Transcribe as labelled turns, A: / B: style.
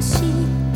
A: 心。